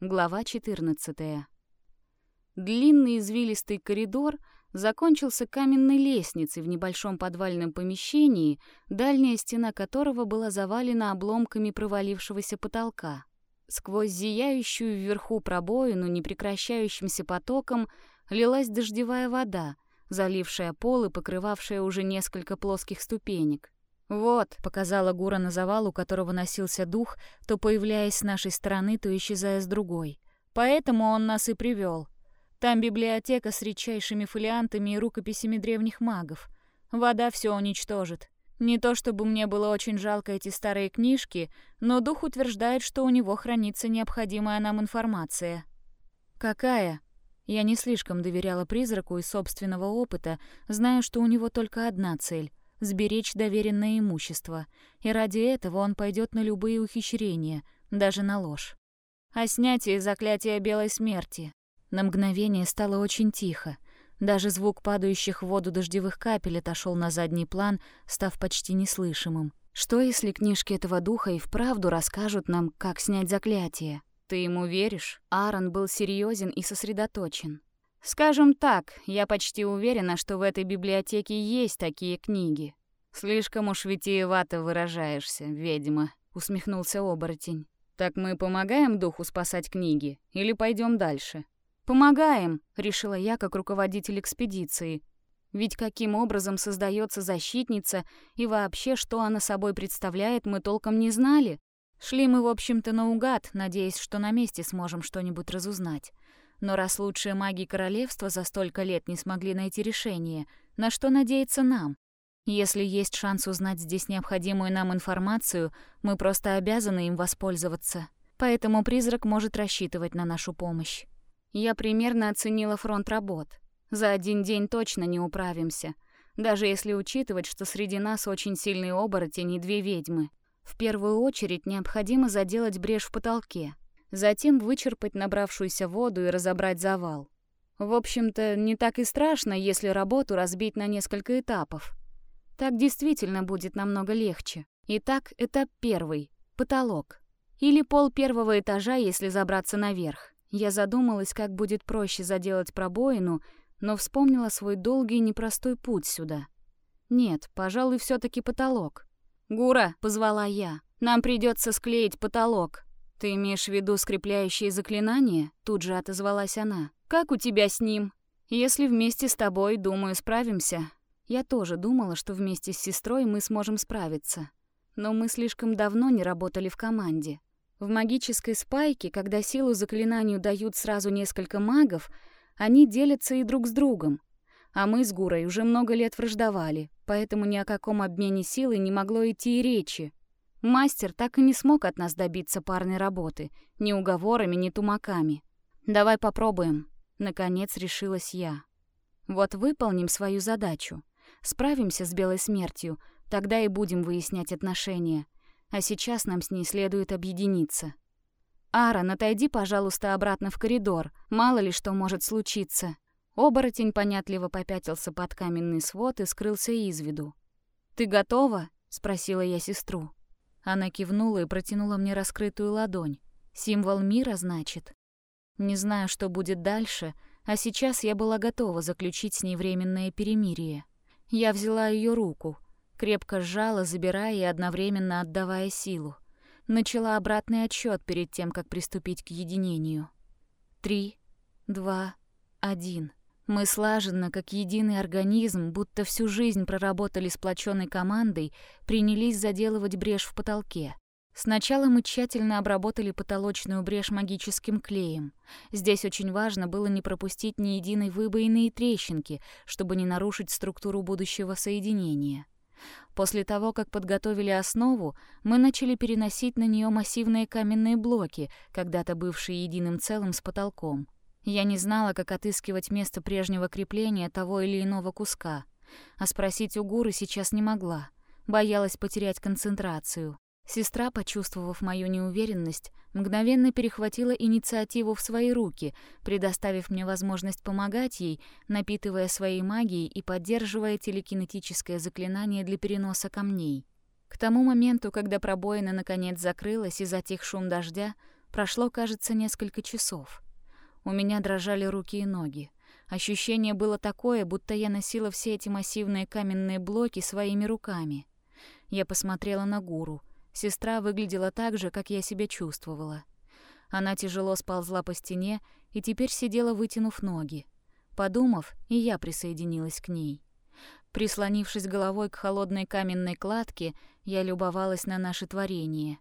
Глава 14. Длинный извилистый коридор закончился каменной лестницей в небольшом подвальном помещении, дальняя стена которого была завалена обломками провалившегося потолка. Сквозь зияющую вверху пробоину непрекращающимся потоком лилась дождевая вода, залившая пол и покрывавшая уже несколько плоских ступенек. «Вот», — показала Гура на завал, у которого носился дух, то появляясь с нашей стороны, то исчезая с другой. «Поэтому он нас и привел. Там библиотека с редчайшими фолиантами и рукописями древних магов. Вода все уничтожит. Не то чтобы мне было очень жалко эти старые книжки, но дух утверждает, что у него хранится необходимая нам информация». «Какая?» Я не слишком доверяла призраку из собственного опыта, зная, что у него только одна цель сберечь доверенное имущество, и ради этого он пойдет на любые ухищрения, даже на ложь. О снятии заклятия белой смерти. На мгновение стало очень тихо. Даже звук падающих в воду дождевых капель отошел на задний план, став почти неслышимым. Что, если книжки этого духа и вправду расскажут нам, как снять заклятие? Ты ему веришь? Аарон был серьезен и сосредоточен. Скажем так, я почти уверена, что в этой библиотеке есть такие книги. Слишком уж витиевато выражаешься, ведьма, усмехнулся оборотень. Так мы помогаем духу спасать книги или пойдем дальше? Помогаем, решила я как руководитель экспедиции. Ведь каким образом создается защитница и вообще, что она собой представляет, мы толком не знали. Шли мы, в общем-то, наугад, надеясь, что на месте сможем что-нибудь разузнать. Но раз лучшие маги королевства за столько лет не смогли найти решение, на что надеяться нам? Если есть шанс узнать здесь необходимую нам информацию, мы просто обязаны им воспользоваться. Поэтому призрак может рассчитывать на нашу помощь. Я примерно оценила фронт работ. За один день точно не управимся, даже если учитывать, что среди нас очень сильные оборотень и две ведьмы. В первую очередь необходимо заделать брешь в потолке, затем вычерпать набравшуюся воду и разобрать завал. В общем-то, не так и страшно, если работу разбить на несколько этапов. Так действительно будет намного легче. Итак, этап первый — потолок. Или пол первого этажа, если забраться наверх. Я задумалась, как будет проще заделать пробоину, но вспомнила свой долгий и непростой путь сюда. Нет, пожалуй, все таки потолок. «Гура», — позвала я, — «нам придется склеить потолок». «Ты имеешь в виду скрепляющие заклинания?» Тут же отозвалась она. «Как у тебя с ним?» «Если вместе с тобой, думаю, справимся». Я тоже думала, что вместе с сестрой мы сможем справиться. Но мы слишком давно не работали в команде. В магической спайке, когда силу заклинанию дают сразу несколько магов, они делятся и друг с другом. А мы с Гурой уже много лет враждовали, поэтому ни о каком обмене силой не могло идти и речи. Мастер так и не смог от нас добиться парной работы, ни уговорами, ни тумаками. «Давай попробуем», — наконец решилась я. «Вот выполним свою задачу. Справимся с белой смертью, тогда и будем выяснять отношения. А сейчас нам с ней следует объединиться». «Аарон, отойди, пожалуйста, обратно в коридор. Мало ли что может случиться». Оборотень понятливо попятился под каменный свод и скрылся из виду. «Ты готова?» — спросила я сестру. Она кивнула и протянула мне раскрытую ладонь. Символ мира, значит. Не знаю, что будет дальше, а сейчас я была готова заключить с ней временное перемирие. Я взяла ее руку, крепко сжала, забирая и одновременно отдавая силу. Начала обратный отсчет перед тем, как приступить к единению. Три, два, один. Мы слаженно, как единый организм, будто всю жизнь проработали сплоченной командой, принялись заделывать брешь в потолке. Сначала мы тщательно обработали потолочную брешь магическим клеем. Здесь очень важно было не пропустить ни единой выбоины и трещинки, чтобы не нарушить структуру будущего соединения. После того, как подготовили основу, мы начали переносить на нее массивные каменные блоки, когда-то бывшие единым целым с потолком. Я не знала, как отыскивать место прежнего крепления того или иного куска, а спросить у Гуры сейчас не могла. Боялась потерять концентрацию. Сестра, почувствовав мою неуверенность, мгновенно перехватила инициативу в свои руки, предоставив мне возможность помогать ей, напитывая своей магией и поддерживая телекинетическое заклинание для переноса камней. К тому моменту, когда пробоина наконец закрылась и затих шум дождя, Прошло, кажется, несколько часов. У меня дрожали руки и ноги. Ощущение было такое, будто я носила все эти массивные каменные блоки своими руками. Я посмотрела на гуру. Сестра выглядела так же, как я себя чувствовала. Она тяжело сползла по стене и теперь сидела, вытянув ноги. Подумав, и я присоединилась к ней. Прислонившись головой к холодной каменной кладке, я любовалась на наше творение.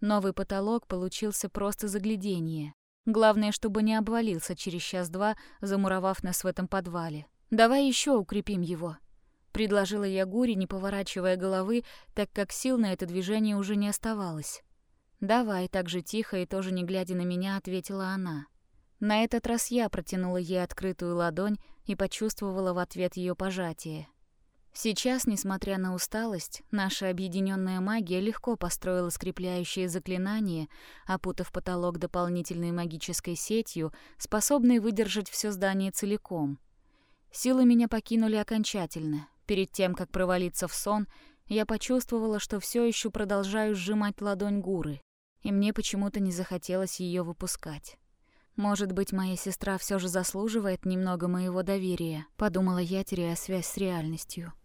Новый потолок получился просто заглядение. Главное, чтобы не обвалился через час-два, замуровав нас в этом подвале. «Давай еще укрепим его», — предложила я Гури, не поворачивая головы, так как сил на это движение уже не оставалось. «Давай», — так же тихо и тоже не глядя на меня, ответила она. На этот раз я протянула ей открытую ладонь и почувствовала в ответ ее пожатие. Сейчас, несмотря на усталость, наша объединенная магия легко построила скрепляющие заклинания, опутав потолок дополнительной магической сетью, способной выдержать все здание целиком. Силы меня покинули окончательно. Перед тем, как провалиться в сон, я почувствовала, что все еще продолжаю сжимать ладонь Гуры, и мне почему-то не захотелось ее выпускать. Может быть, моя сестра все же заслуживает немного моего доверия, подумала я, теряя связь с реальностью.